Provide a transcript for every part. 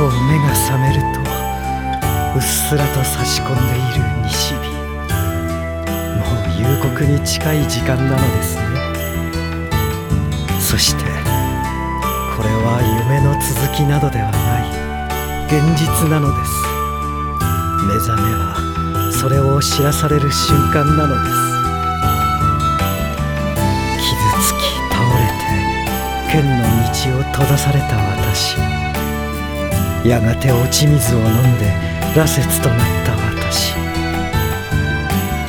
目が覚めるとうっすらと差し込んでいる西日もう夕刻に近い時間なのですねそしてこれは夢の続きなどではない現実なのです。目覚めはそれを知らされる瞬間なのです。傷つき倒れて剣の道を閉ざされた私。やがて落ち水を飲んで羅刹となった私。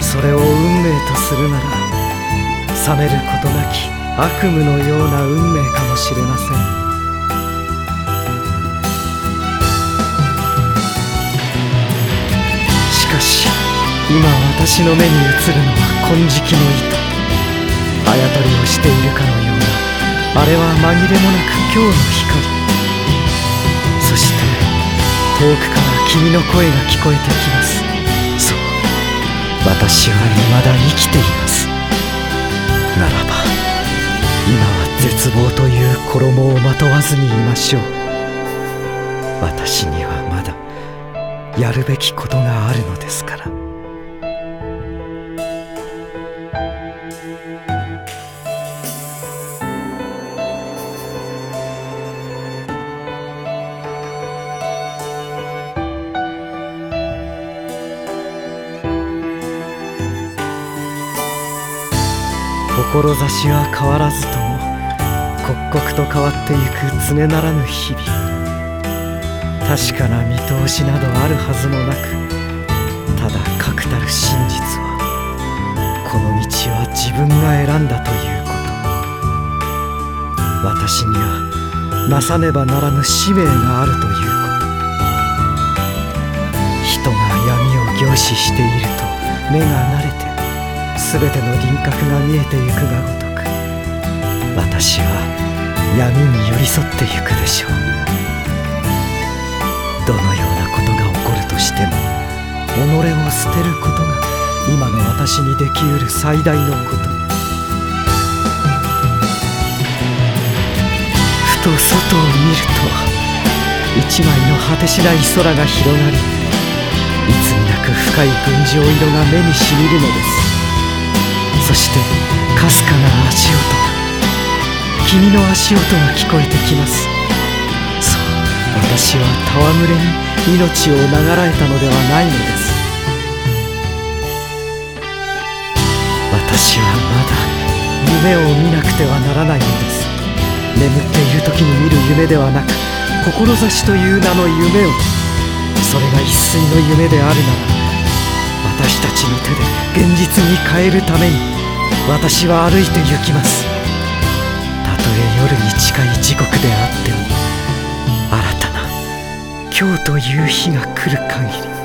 それを運命とするなら冷めることなき悪夢のような運命かもしれません。しかし今私の目に映るのは金色の糸。あやとりをしているかのようなあれは紛れもなく今日の光。遠くから君の声が聞こえてきます。そう。私は未だ生きています。ならば今は絶望という衣をまとわずにいましょう。私にはまだやるべきことがあるのですから。志は変わらずとも刻々と。変わってゆく常ならぬ日々確かな見通しなどあるはずもなくただ確たる真実はこの道は自分が選んだということ。私にはなさねばならぬ使命があるということ。人が闇を凝視していると目が慣れて全ての輪郭が見えてゆくがごとく私は闇に寄り添ってゆくでしょう。どのようなことが起こるとしても己を捨てることが今の私にできうる最大のこと。ふと外を見ると一枚の果てしない空が広がりいつになく深い群青色が目にしみるのです。そしてかすかな足音君の足音が聞こえてきます。そう私は戯れに命を長らえたのではないのです。私はまだ夢を見なくてはならないのです。眠っている時に見る夢ではなく志という名の夢をそれが一睡の夢であるなら私たちの手で現実に変えるために私は歩いて行きます。たとえ夜に近い時刻であっても新たな今日という日が来る限り。